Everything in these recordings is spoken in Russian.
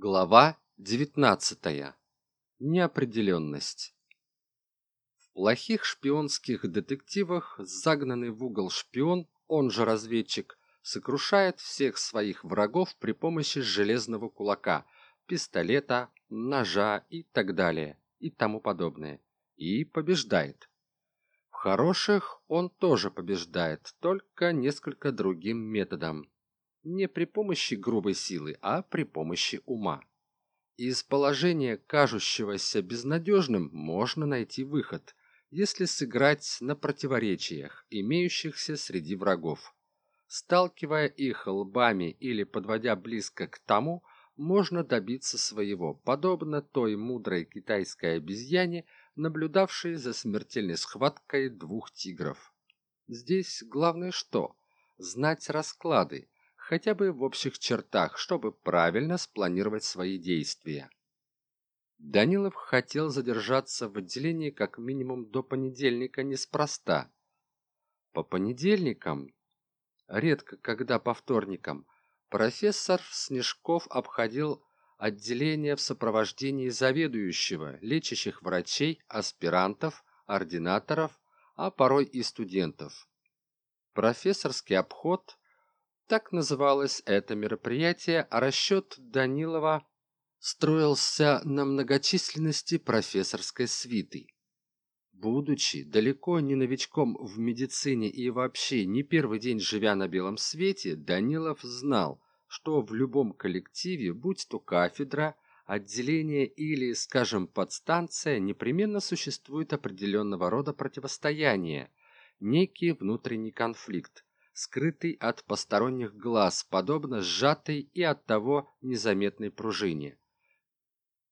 Глава 19. Неопределенность. В плохих шпионских детективах загнанный в угол шпион, он же разведчик, сокрушает всех своих врагов при помощи железного кулака, пистолета, ножа и так далее и тому подобное. И побеждает. В хороших он тоже побеждает, только несколько другим методом не при помощи грубой силы, а при помощи ума. Из положения, кажущегося безнадежным, можно найти выход, если сыграть на противоречиях, имеющихся среди врагов. Сталкивая их лбами или подводя близко к тому, можно добиться своего, подобно той мудрой китайской обезьяне, наблюдавшей за смертельной схваткой двух тигров. Здесь главное что? Знать расклады, хотя бы в общих чертах, чтобы правильно спланировать свои действия. Данилов хотел задержаться в отделении как минимум до понедельника неспроста. По понедельникам, редко когда по вторникам, профессор Снежков обходил отделение в сопровождении заведующего, лечащих врачей, аспирантов, ординаторов, а порой и студентов. Профессорский обход так называлось это мероприятие, а расчет Данилова строился на многочисленности профессорской свиты. Будучи далеко не новичком в медицине и вообще не первый день живя на белом свете, Данилов знал, что в любом коллективе, будь то кафедра, отделение или, скажем, подстанция, непременно существует определенного рода противостояние, некий внутренний конфликт, скрытый от посторонних глаз, подобно сжатой и оттого незаметной пружине.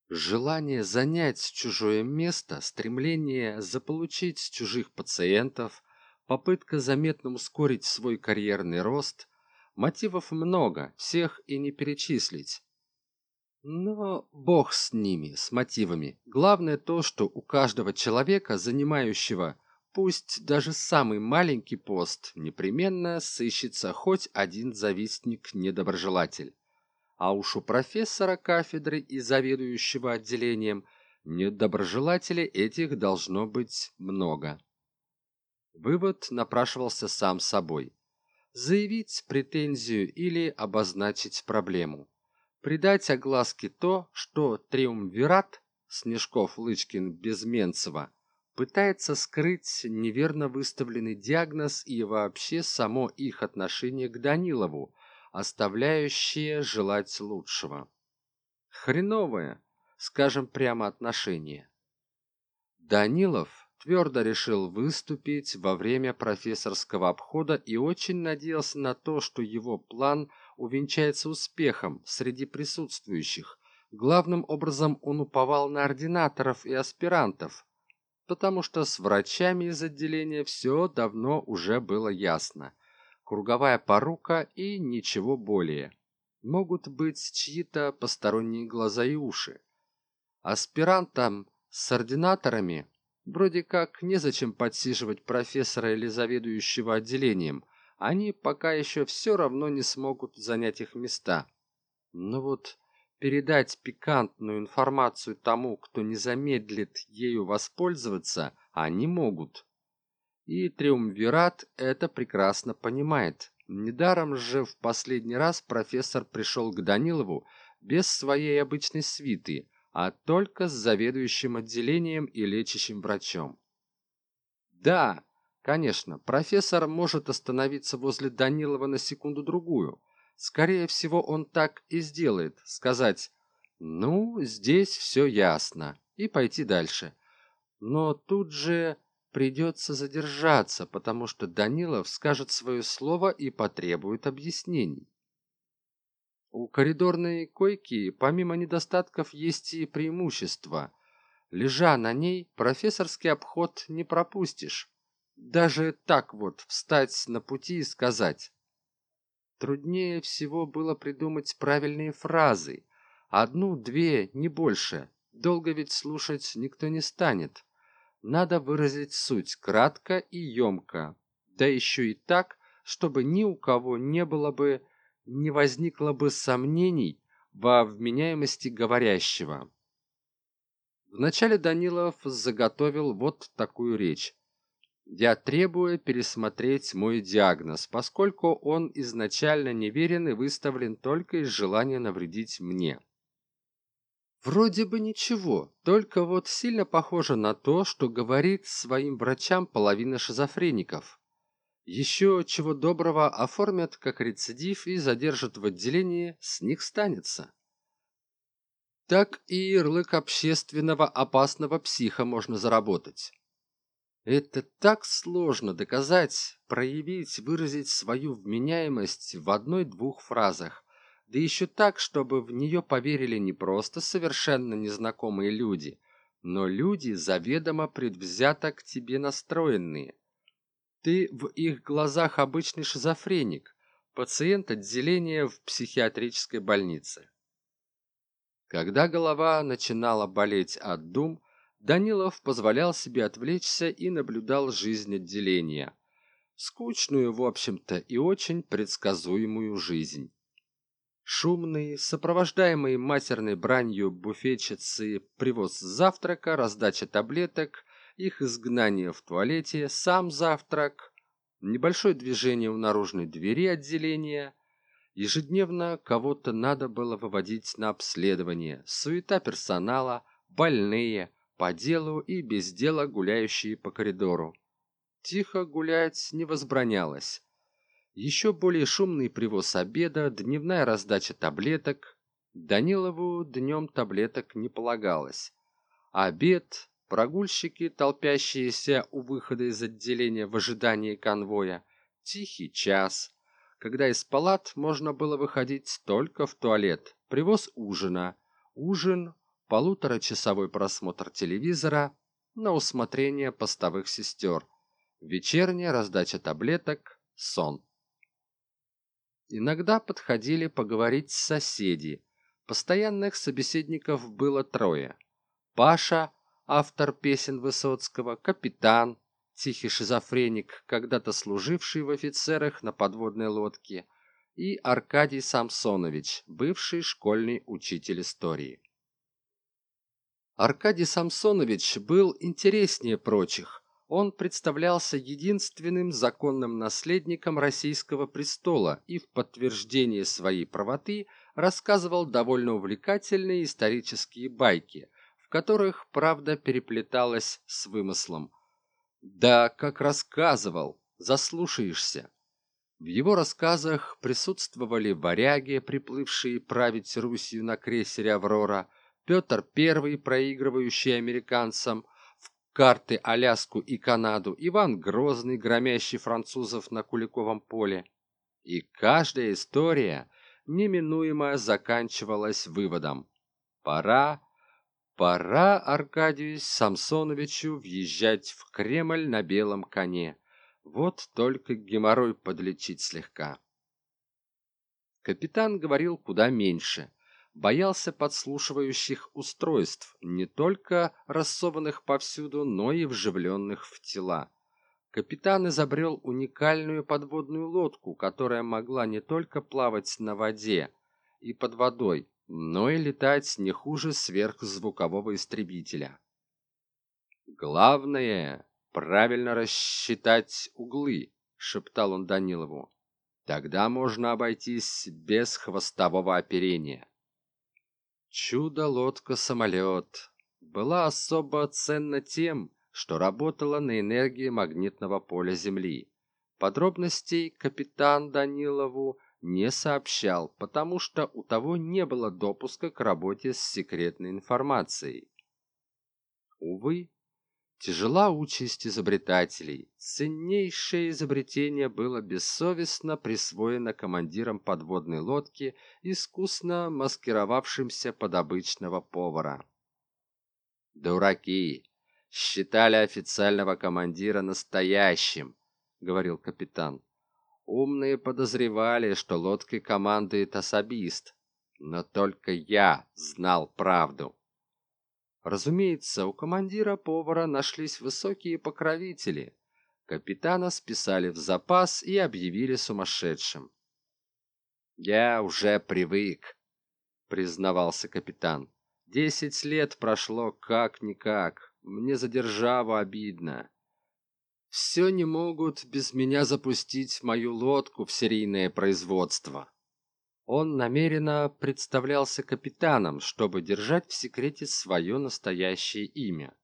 Желание занять чужое место, стремление заполучить чужих пациентов, попытка заметно ускорить свой карьерный рост. Мотивов много, всех и не перечислить. Но бог с ними, с мотивами. Главное то, что у каждого человека, занимающего Пусть даже самый маленький пост непременно сыщется хоть один завистник-недоброжелатель. А уж у профессора кафедры и заведующего отделением недоброжелателей этих должно быть много. Вывод напрашивался сам собой. Заявить претензию или обозначить проблему. Придать огласке то, что Триумвират Снежков-Лычкин-Безменцева пытается скрыть неверно выставленный диагноз и вообще само их отношение к Данилову, оставляющее желать лучшего. Хреновое, скажем прямо, отношение. Данилов твердо решил выступить во время профессорского обхода и очень надеялся на то, что его план увенчается успехом среди присутствующих. Главным образом он уповал на ординаторов и аспирантов, потому что с врачами из отделения все давно уже было ясно. Круговая порука и ничего более. Могут быть чьи-то посторонние глаза и уши. Аспирантам с ординаторами вроде как незачем подсиживать профессора или заведующего отделением. Они пока еще все равно не смогут занять их места. Но вот передать пикантную информацию тому, кто не замедлит ею воспользоваться, они могут. И Триумвират это прекрасно понимает. Недаром же в последний раз профессор пришел к Данилову без своей обычной свиты, а только с заведующим отделением и лечащим врачом. Да, конечно, профессор может остановиться возле Данилова на секунду-другую, Скорее всего, он так и сделает, сказать «Ну, здесь все ясно» и пойти дальше. Но тут же придется задержаться, потому что Данилов скажет свое слово и потребует объяснений. У коридорной койки помимо недостатков есть и преимущества. Лежа на ней, профессорский обход не пропустишь. Даже так вот встать на пути и сказать Труднее всего было придумать правильные фразы. Одну-две, не больше. Долго ведь слушать никто не станет. Надо выразить суть кратко и емко. Да еще и так, чтобы ни у кого не было бы, не возникло бы сомнений, во вменяемости говорящего. Вначале Данилов заготовил вот такую речь. Я требую пересмотреть мой диагноз, поскольку он изначально неверен и выставлен только из желания навредить мне. Вроде бы ничего, только вот сильно похоже на то, что говорит своим врачам половина шизофреников. Еще чего доброго оформят как рецидив и задержат в отделении, с них станется. Так и ярлык общественного опасного психа можно заработать. Это так сложно доказать, проявить, выразить свою вменяемость в одной-двух фразах, да еще так, чтобы в нее поверили не просто совершенно незнакомые люди, но люди, заведомо предвзято к тебе настроенные. Ты в их глазах обычный шизофреник, пациент отделения в психиатрической больнице. Когда голова начинала болеть от дум, Данилов позволял себе отвлечься и наблюдал жизнь отделения. Скучную, в общем-то, и очень предсказуемую жизнь. Шумный, сопровождаемый матерной бранью буфетчицы, привоз завтрака, раздача таблеток, их изгнание в туалете, сам завтрак, небольшое движение у наружной двери отделения. Ежедневно кого-то надо было выводить на обследование, суета персонала, больные, по делу и без дела гуляющие по коридору. Тихо гулять не возбранялось. Еще более шумный привоз обеда, дневная раздача таблеток. Данилову днем таблеток не полагалось. Обед, прогульщики, толпящиеся у выхода из отделения в ожидании конвоя, тихий час, когда из палат можно было выходить только в туалет, привоз ужина, ужин полуторачасовой просмотр телевизора на усмотрение постовых сестер, вечерняя раздача таблеток, сон. Иногда подходили поговорить с соседи. Постоянных собеседников было трое. Паша, автор песен Высоцкого, капитан, тихий шизофреник, когда-то служивший в офицерах на подводной лодке, и Аркадий Самсонович, бывший школьный учитель истории. Аркадий Самсонович был интереснее прочих. Он представлялся единственным законным наследником российского престола и в подтверждение своей правоты рассказывал довольно увлекательные исторические байки, в которых правда переплеталась с вымыслом. Да, как рассказывал, заслушаешься. В его рассказах присутствовали варяги, приплывшие править Русью на крейсере «Аврора», Петр I, проигрывающий американцам в карты Аляску и Канаду, Иван Грозный, громящий французов на Куликовом поле. И каждая история неминуемо заканчивалась выводом. Пора, пора Аркадию Самсоновичу въезжать в Кремль на белом коне. Вот только геморрой подлечить слегка. Капитан говорил куда меньше – боялся подслушивающих устройств, не только рассованных повсюду, но и вживленных в тела. Капитан изобрел уникальную подводную лодку, которая могла не только плавать на воде и под водой, но и летать не хуже сверхзвукового истребителя. «Главное — правильно рассчитать углы», — шептал он Данилову. «Тогда можно обойтись без хвостового оперения». Чудо-лодка-самолет была особо ценна тем, что работала на энергии магнитного поля Земли. Подробностей капитан Данилову не сообщал, потому что у того не было допуска к работе с секретной информацией. Увы, Тяжела участь изобретателей. Ценнейшее изобретение было бессовестно присвоено командиром подводной лодки, искусно маскировавшимся под обычного повара. «Дураки! Считали официального командира настоящим», — говорил капитан. «Умные подозревали, что лодкой командует особист, но только я знал правду». Разумеется, у командира-повара нашлись высокие покровители. Капитана списали в запас и объявили сумасшедшим. «Я уже привык», признавался капитан. «Десять лет прошло как-никак. Мне за державу обидно. Все не могут без меня запустить мою лодку в серийное производство». Он намеренно представлялся капитаном, чтобы держать в секрете свое настоящее имя.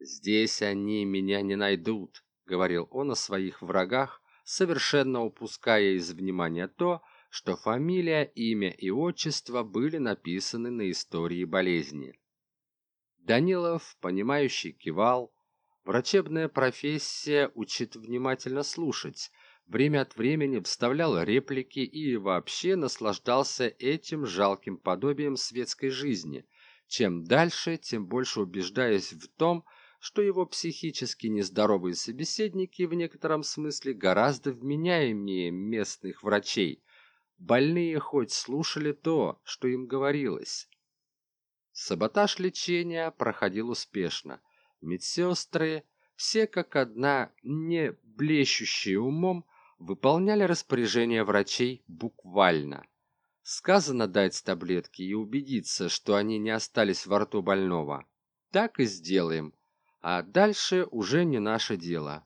«Здесь они меня не найдут», — говорил он о своих врагах, совершенно упуская из внимания то, что фамилия, имя и отчество были написаны на истории болезни. Данилов, понимающий, кивал. Врачебная профессия учит внимательно слушать, время от времени вставлял реплики и вообще наслаждался этим жалким подобием светской жизни. Чем дальше, тем больше убеждаясь в том, что его психически нездоровые собеседники в некотором смысле гораздо вменяемее местных врачей. Больные хоть слушали то, что им говорилось. Саботаж лечения проходил успешно. Медсестры, все как одна, не блещущие умом, выполняли распоряжения врачей буквально. Сказано дать таблетки и убедиться, что они не остались во рту больного. Так и сделаем, а дальше уже не наше дело.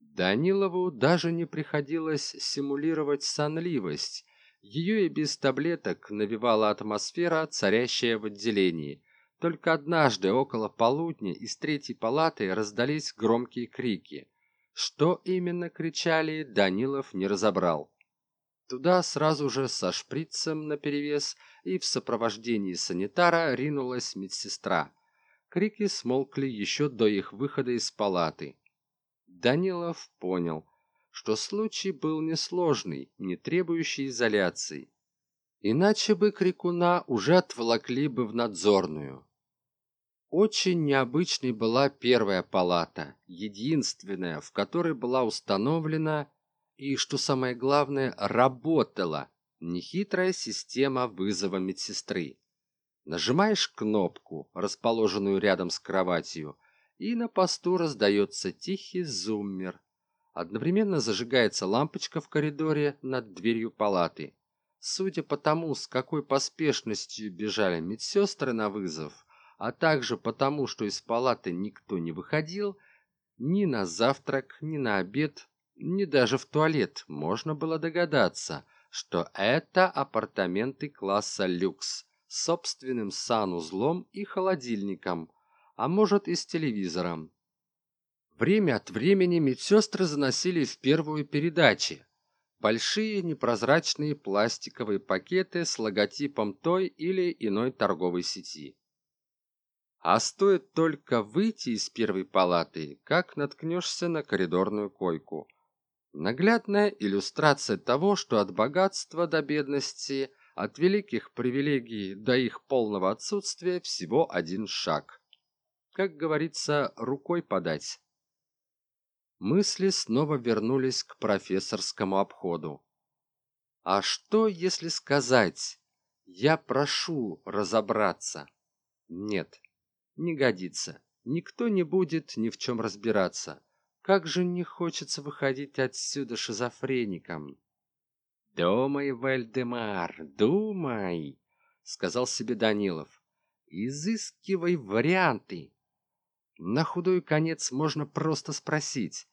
Данилову даже не приходилось симулировать сонливость. Ее и без таблеток навевала атмосфера, царящая в отделении. Только однажды около полудня из третьей палаты раздались громкие крики. Что именно кричали, Данилов не разобрал. Туда сразу же со шприцем наперевес и в сопровождении санитара ринулась медсестра. Крики смолкли еще до их выхода из палаты. Данилов понял, что случай был несложный, не требующий изоляции. Иначе бы крикуна уже отволокли бы в надзорную. Очень необычной была первая палата, единственная, в которой была установлена и, что самое главное, работала нехитрая система вызова медсестры. Нажимаешь кнопку, расположенную рядом с кроватью, и на посту раздается тихий зуммер. Одновременно зажигается лампочка в коридоре над дверью палаты. Судя по тому, с какой поспешностью бежали медсестры на вызов, а также потому, что из палаты никто не выходил, ни на завтрак, ни на обед, ни даже в туалет можно было догадаться, что это апартаменты класса люкс с собственным санузлом и холодильником, а может и с телевизором. Время от времени медсестры заносили в первую передачи большие непрозрачные пластиковые пакеты с логотипом той или иной торговой сети. А стоит только выйти из первой палаты, как наткнешься на коридорную койку. Наглядная иллюстрация того, что от богатства до бедности от великих привилегий до их полного отсутствия всего один шаг. Как говорится, рукой подать. Мысли снова вернулись к профессорскому обходу. А что, если сказать «я прошу разобраться»? Нет, не годится. Никто не будет ни в чем разбираться. Как же не хочется выходить отсюда шизофреником. «Думай, Вальдемар, думай!» — сказал себе Данилов. «Изыскивай варианты!» На худой конец можно просто спросить.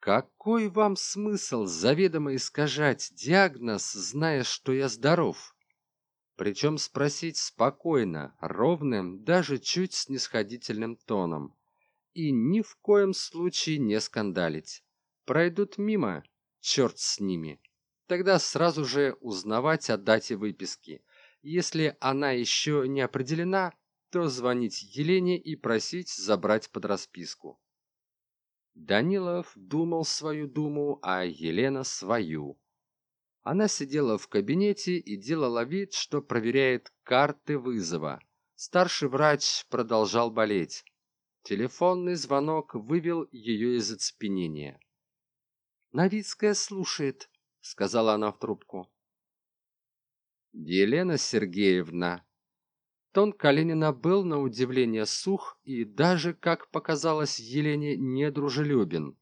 «Какой вам смысл заведомо искажать диагноз, зная, что я здоров?» Причем спросить спокойно, ровным, даже чуть снисходительным тоном. И ни в коем случае не скандалить. Пройдут мимо, черт с ними тогда сразу же узнавать о дате выписки. Если она еще не определена, то звонить Елене и просить забрать под расписку. Данилов думал свою думу, а Елена свою. Она сидела в кабинете и делала вид, что проверяет карты вызова. Старший врач продолжал болеть. Телефонный звонок вывел ее из оцепенения. «Новицкая слушает», сказала она в трубку. Елена Сергеевна. Тон Калинина был на удивление сух и даже, как показалось Елене, недружелюбен.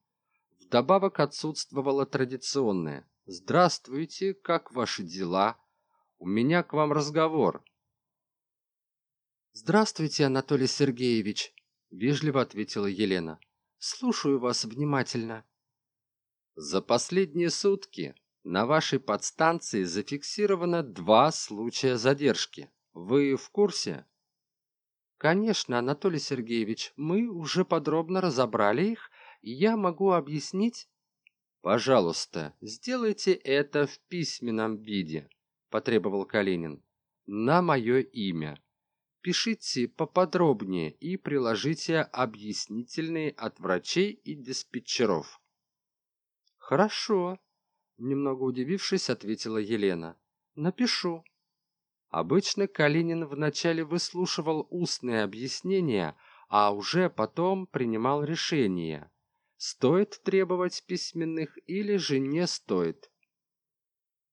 Вдобавок отсутствовало традиционное «Здравствуйте, как ваши дела?» у меня к вам разговор здравствуйте анатолий сергеевич вежливо ответила елена. Слушаю вас внимательно за последние сутки на вашей подстанции зафиксировано два случая задержки. Вы в курсе? Конечно анатолий сергеевич мы уже подробно разобрали их и я могу объяснить пожалуйста сделайте это в письменном виде потребовал калинин. На мое имя. Пишите поподробнее и приложите объяснительные от врачей и диспетчеров хорошо немного удивившись ответила елена. Напишу обычно калинин вначале выслушивал устные объяснения а уже потом принимал решение стоит требовать письменных или же не стоит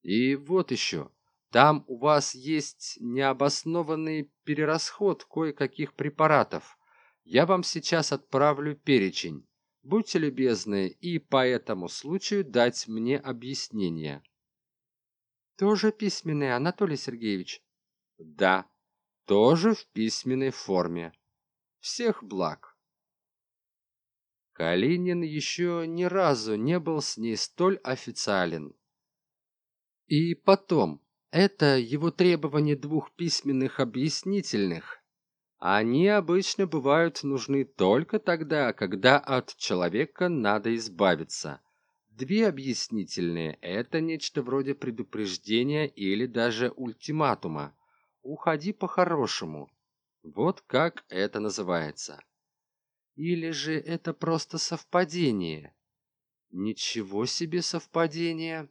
и вот еще там у вас есть необоснованный перерасход кое-каких препаратов. Я вам сейчас отправлю перечень. Будьте любезны и по этому случаю дать мне объяснение. Тоже письменный, Анатолий Сергеевич? Да, тоже в письменной форме. Всех благ. Калинин еще ни разу не был с ней столь официален. И потом, это его требование двух письменных объяснительных. Они обычно бывают нужны только тогда, когда от человека надо избавиться. Две объяснительные – это нечто вроде предупреждения или даже ультиматума. Уходи по-хорошему. Вот как это называется. Или же это просто совпадение? Ничего себе совпадение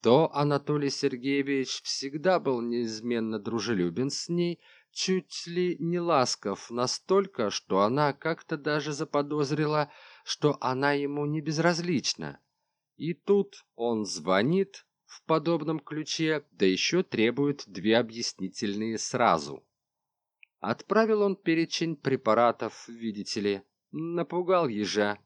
то Анатолий Сергеевич всегда был неизменно дружелюбен с ней, чуть ли не ласков настолько, что она как-то даже заподозрила, что она ему не безразлична. И тут он звонит в подобном ключе, да еще требует две объяснительные сразу. Отправил он перечень препаратов, видите ли, напугал ежа.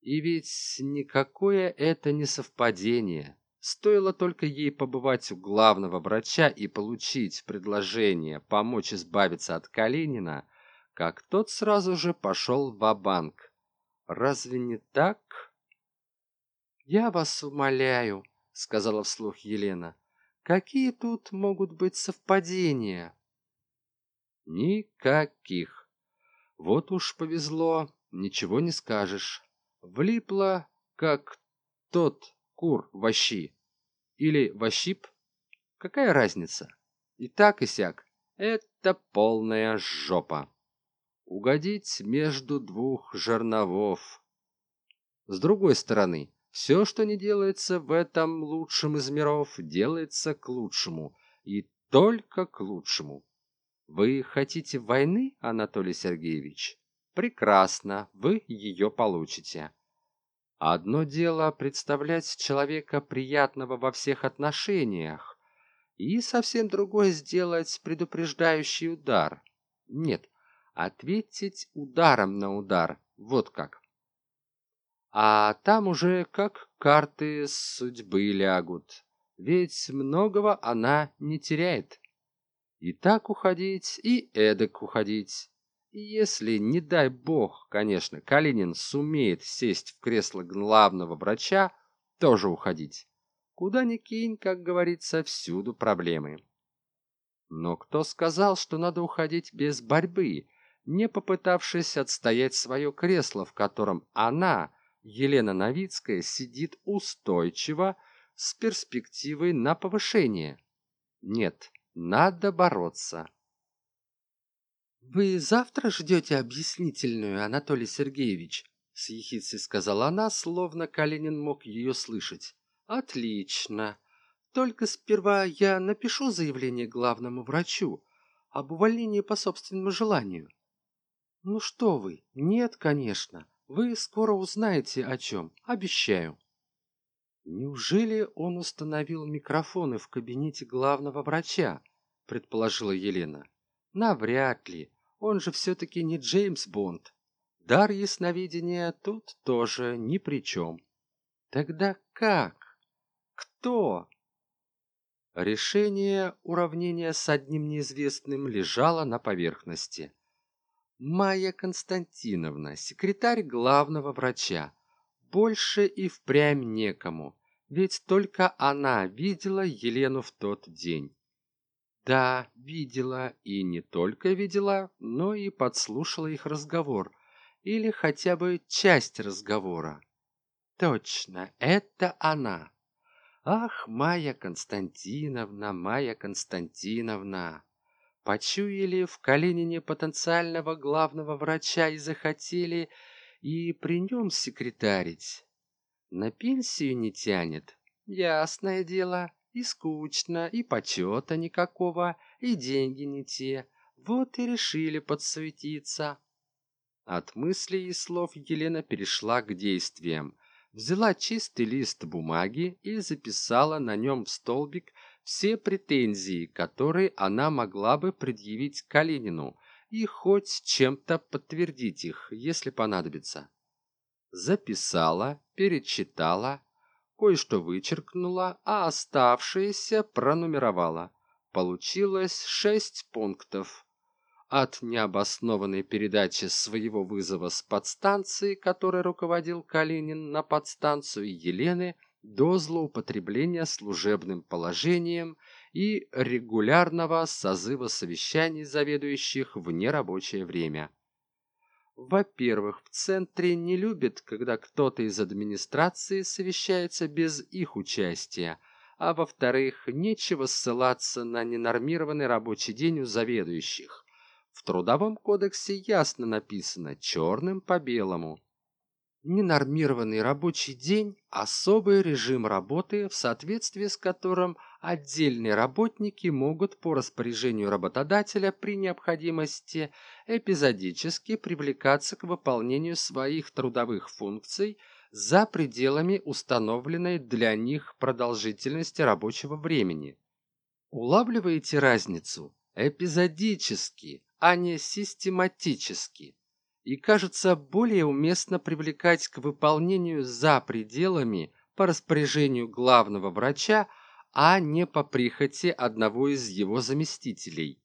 И ведь никакое это не совпадение. Стоило только ей побывать у главного врача и получить предложение помочь избавиться от Калинина, как тот сразу же пошел в банк Разве не так? «Я вас умоляю», — сказала вслух Елена, — «какие тут могут быть совпадения?» «Никаких. Вот уж повезло, ничего не скажешь влипла, как тот кур вощи. Или вощип. Какая разница? И так и сяк. Это полная жопа. Угодить между двух жерновов. С другой стороны, все, что не делается в этом лучшем из миров, делается к лучшему. И только к лучшему. Вы хотите войны, Анатолий Сергеевич? Прекрасно, вы ее получите. Одно дело представлять человека приятного во всех отношениях, и совсем другое сделать предупреждающий удар. Нет, ответить ударом на удар, вот как. А там уже как карты судьбы лягут, ведь многого она не теряет. И так уходить, и эдак уходить. Если, не дай бог, конечно, Калинин сумеет сесть в кресло главного врача, тоже уходить. Куда ни кинь, как говорится, всюду проблемы. Но кто сказал, что надо уходить без борьбы, не попытавшись отстоять свое кресло, в котором она, Елена Новицкая, сидит устойчиво с перспективой на повышение? Нет, надо бороться. «Вы завтра ждете объяснительную, Анатолий Сергеевич?» С ехицей сказала она, словно Калинин мог ее слышать. «Отлично. Только сперва я напишу заявление главному врачу об увольнении по собственному желанию». «Ну что вы? Нет, конечно. Вы скоро узнаете о чем. Обещаю». «Неужели он установил микрофоны в кабинете главного врача?» предположила Елена. «Навряд ли он же все-таки не Джеймс Бонд. Дар ясновидения тут тоже ни при чем. Тогда как? Кто? Решение уравнения с одним неизвестным лежало на поверхности. Майя Константиновна, секретарь главного врача. Больше и впрямь некому, ведь только она видела Елену в тот день. Да, видела, и не только видела, но и подслушала их разговор, или хотя бы часть разговора. Точно, это она. Ах, Майя Константиновна, Майя Константиновна. Почуяли в Калинине потенциального главного врача и захотели и при нем секретарить. На пенсию не тянет, ясное дело, и скучно, и почета никакого, и деньги не те. Вот и решили подсуетиться. От мыслей и слов Елена перешла к действиям. Взяла чистый лист бумаги и записала на нем в столбик все претензии, которые она могла бы предъявить Калинину, и хоть чем-то подтвердить их, если понадобится. Записала, перечитала, кое-что вычеркнула, а оставшиеся пронумеровала. Получилось шесть пунктов. От необоснованной передачи своего вызова с подстанции, которой руководил Калинин, на подстанцию Елены, до злоупотребления служебным положением и регулярного созыва совещаний заведующих в нерабочее время. Во-первых, в центре не любят, когда кто-то из администрации совещается без их участия, а во-вторых, нечего ссылаться на ненормированный рабочий день у заведующих. В Трудовом кодексе ясно написано черным по белому. Ненормированный рабочий день – особый режим работы, в соответствии с которым отдельные работники могут по распоряжению работодателя при необходимости эпизодически привлекаться к выполнению своих трудовых функций за пределами установленной для них продолжительности рабочего времени. Улавливаете разницу? Эпизодически, а не систематически и кажется более уместно привлекать к выполнению за пределами по распоряжению главного врача, а не по прихоти одного из его заместителей.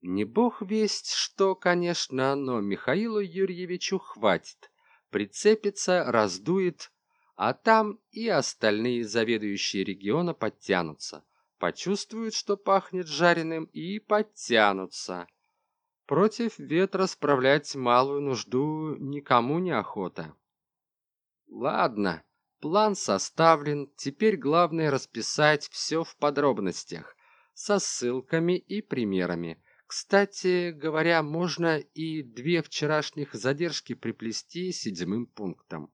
Не бог весть, что, конечно, но Михаилу Юрьевичу хватит. Прицепится, раздует, а там и остальные заведующие региона подтянутся. Почувствуют, что пахнет жареным, и подтянутся. Против ветра справлять малую нужду никому не охота. Ладно, план составлен, теперь главное расписать все в подробностях, со ссылками и примерами. Кстати говоря, можно и две вчерашних задержки приплести седьмым пунктом.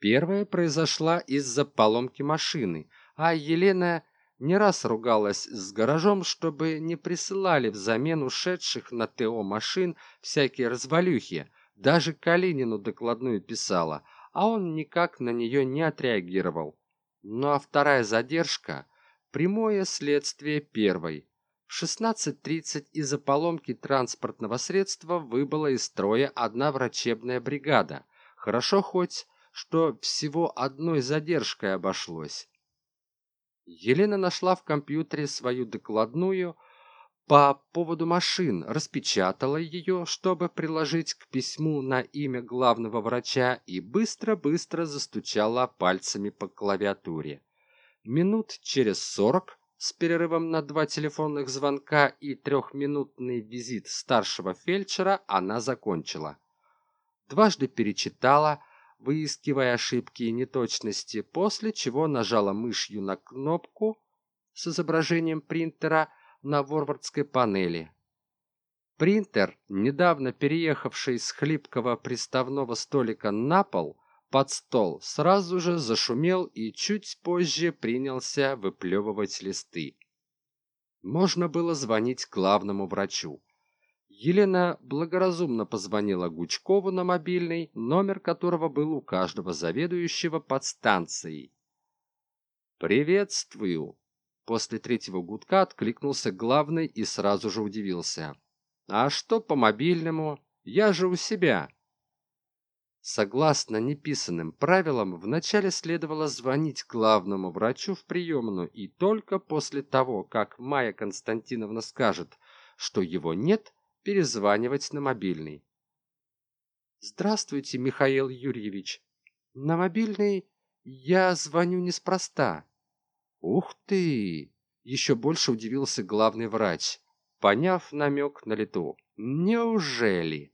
Первая произошла из-за поломки машины, а Елена не раз ругалась с гаражом, чтобы не присылали взамен ушедших на ТО машин всякие развалюхи. Даже Калинину докладную писала, а он никак на нее не отреагировал. Ну а вторая задержка – прямое следствие первой. В 16.30 из-за поломки транспортного средства выбыла из строя одна врачебная бригада. Хорошо хоть, что всего одной задержкой обошлось. Елена нашла в компьютере свою докладную по поводу машин, распечатала ее, чтобы приложить к письму на имя главного врача и быстро-быстро застучала пальцами по клавиатуре. Минут через сорок с перерывом на два телефонных звонка и трехминутный визит старшего фельдшера она закончила. Дважды перечитала, выискивая ошибки и неточности, после чего нажала мышью на кнопку с изображением принтера на ворвардской панели. Принтер, недавно переехавший с хлипкого приставного столика на пол, под стол, сразу же зашумел и чуть позже принялся выплевывать листы. Можно было звонить главному врачу. Елена благоразумно позвонила Гучкову на мобильный, номер которого был у каждого заведующего подстанцией. «Приветствую!» После третьего гудка откликнулся главный и сразу же удивился. «А что по мобильному? Я же у себя!» Согласно неписанным правилам, вначале следовало звонить главному врачу в приемную и только после того, как Майя Константиновна скажет, что его нет, перезванивать на мобильный. «Здравствуйте, Михаил Юрьевич. На мобильный я звоню неспроста». «Ух ты!» — еще больше удивился главный врач, поняв намек на лету. «Неужели?»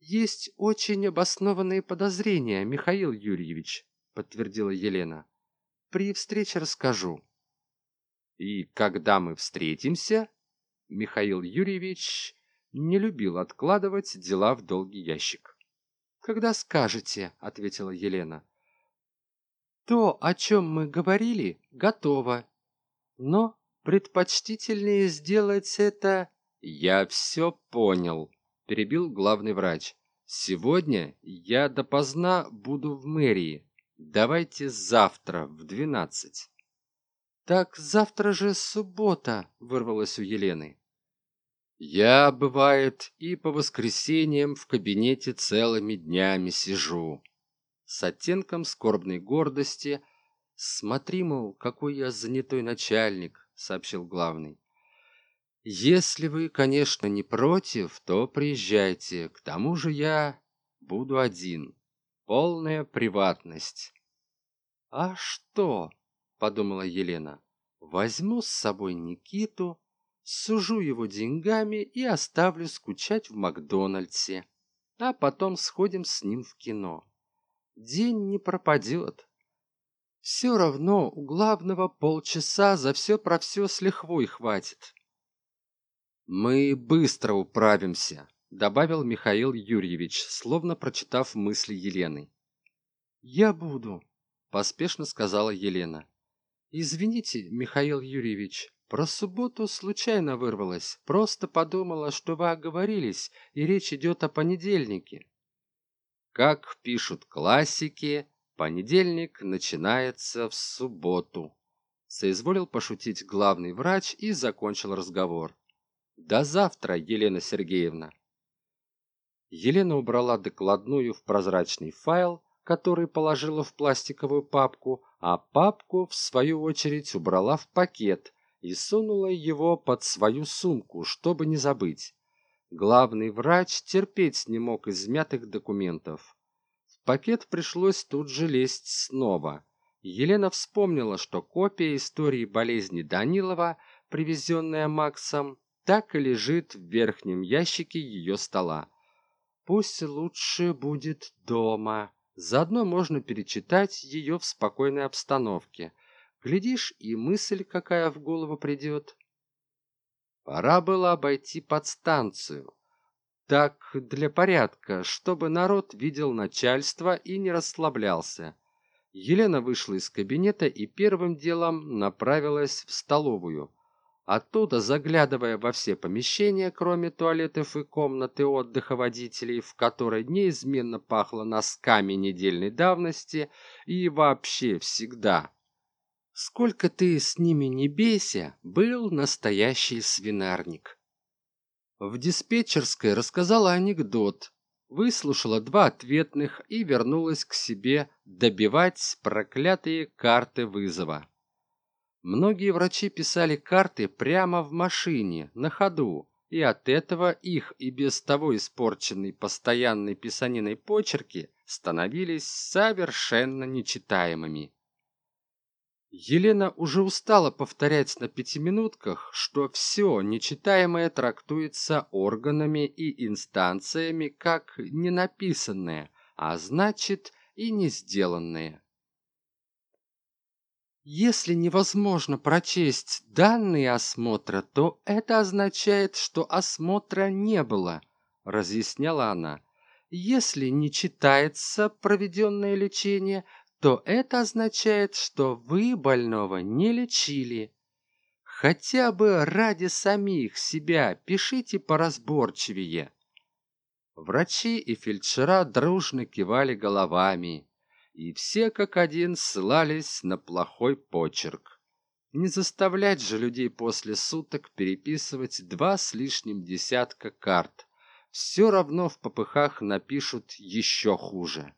есть очень обоснованные подозрения михаил юрьевич подтвердила елена при встрече расскажу и когда мы встретимся михаил юрьевич не любил откладывать дела в долгий ящик когда скажете ответила елена то о чем мы говорили готово но предпочтительнее сделать это я все понял перебил главный врач. «Сегодня я допоздна буду в мэрии. Давайте завтра в двенадцать». «Так завтра же суббота», — вырвалось у Елены. «Я, бывает, и по воскресеньям в кабинете целыми днями сижу». С оттенком скорбной гордости «Смотри, мол, какой я занятой начальник», — сообщил главный. Если вы, конечно, не против, то приезжайте. К тому же я буду один. Полная приватность. А что? Подумала Елена. Возьму с собой Никиту, сужу его деньгами и оставлю скучать в Макдональдсе. А потом сходим с ним в кино. День не пропадет. Все равно у главного полчаса за все про все с лихвой хватит мы быстро управимся добавил михаил юрьевич словно прочитав мысли елены я буду поспешно сказала елена извините михаил юрьевич про субботу случайно вырвалась просто подумала что вы оговорились и речь идет о понедельнике. Как пишут классики понедельник начинается в субботу. Соизволил пошутить главный врач и закончил разговор. До завтра елена сергеевна. Елена убрала докладную в прозрачный файл который положила в пластиковую папку а папку в свою очередь убрала в пакет и сунула его под свою сумку чтобы не забыть главный врач терпеть не мог измятых документов в пакет пришлось тут же лезть снова елена вспомнила что копия истории болезни данилова привезенная максом так и лежит в верхнем ящике ее стола. Пусть лучше будет дома. Заодно можно перечитать ее в спокойной обстановке. Глядишь, и мысль какая в голову придет. Пора было обойти подстанцию. Так, для порядка, чтобы народ видел начальство и не расслаблялся. Елена вышла из кабинета и первым делом направилась в столовую – Оттуда, заглядывая во все помещения, кроме туалетов и комнаты отдыха водителей, в которой неизменно пахло носками недельной давности и вообще всегда. Сколько ты с ними не бейся, был настоящий свинарник. В диспетчерской рассказала анекдот, выслушала два ответных и вернулась к себе добивать проклятые карты вызова. Многие врачи писали карты прямо в машине, на ходу, и от этого их и без того испорченной постоянной писаниной почерки становились совершенно нечитаемыми. Елена уже устала повторять на пятиминутках, что все нечитаемое трактуется органами и инстанциями как ненаписанное, а значит и не сделанное. Если невозможно прочесть данные осмотра, то это означает, что осмотра не было, разъясняла она. Если не читается проведенное лечение, то это означает, что вы больного не лечили. Хотя бы ради самих себя пишите поразборчивее. Врачи и фельдшера дружно кивали головами и все как один ссылались на плохой почерк. Не заставлять же людей после суток переписывать два с лишним десятка карт. все равно в попыхах напишут еще хуже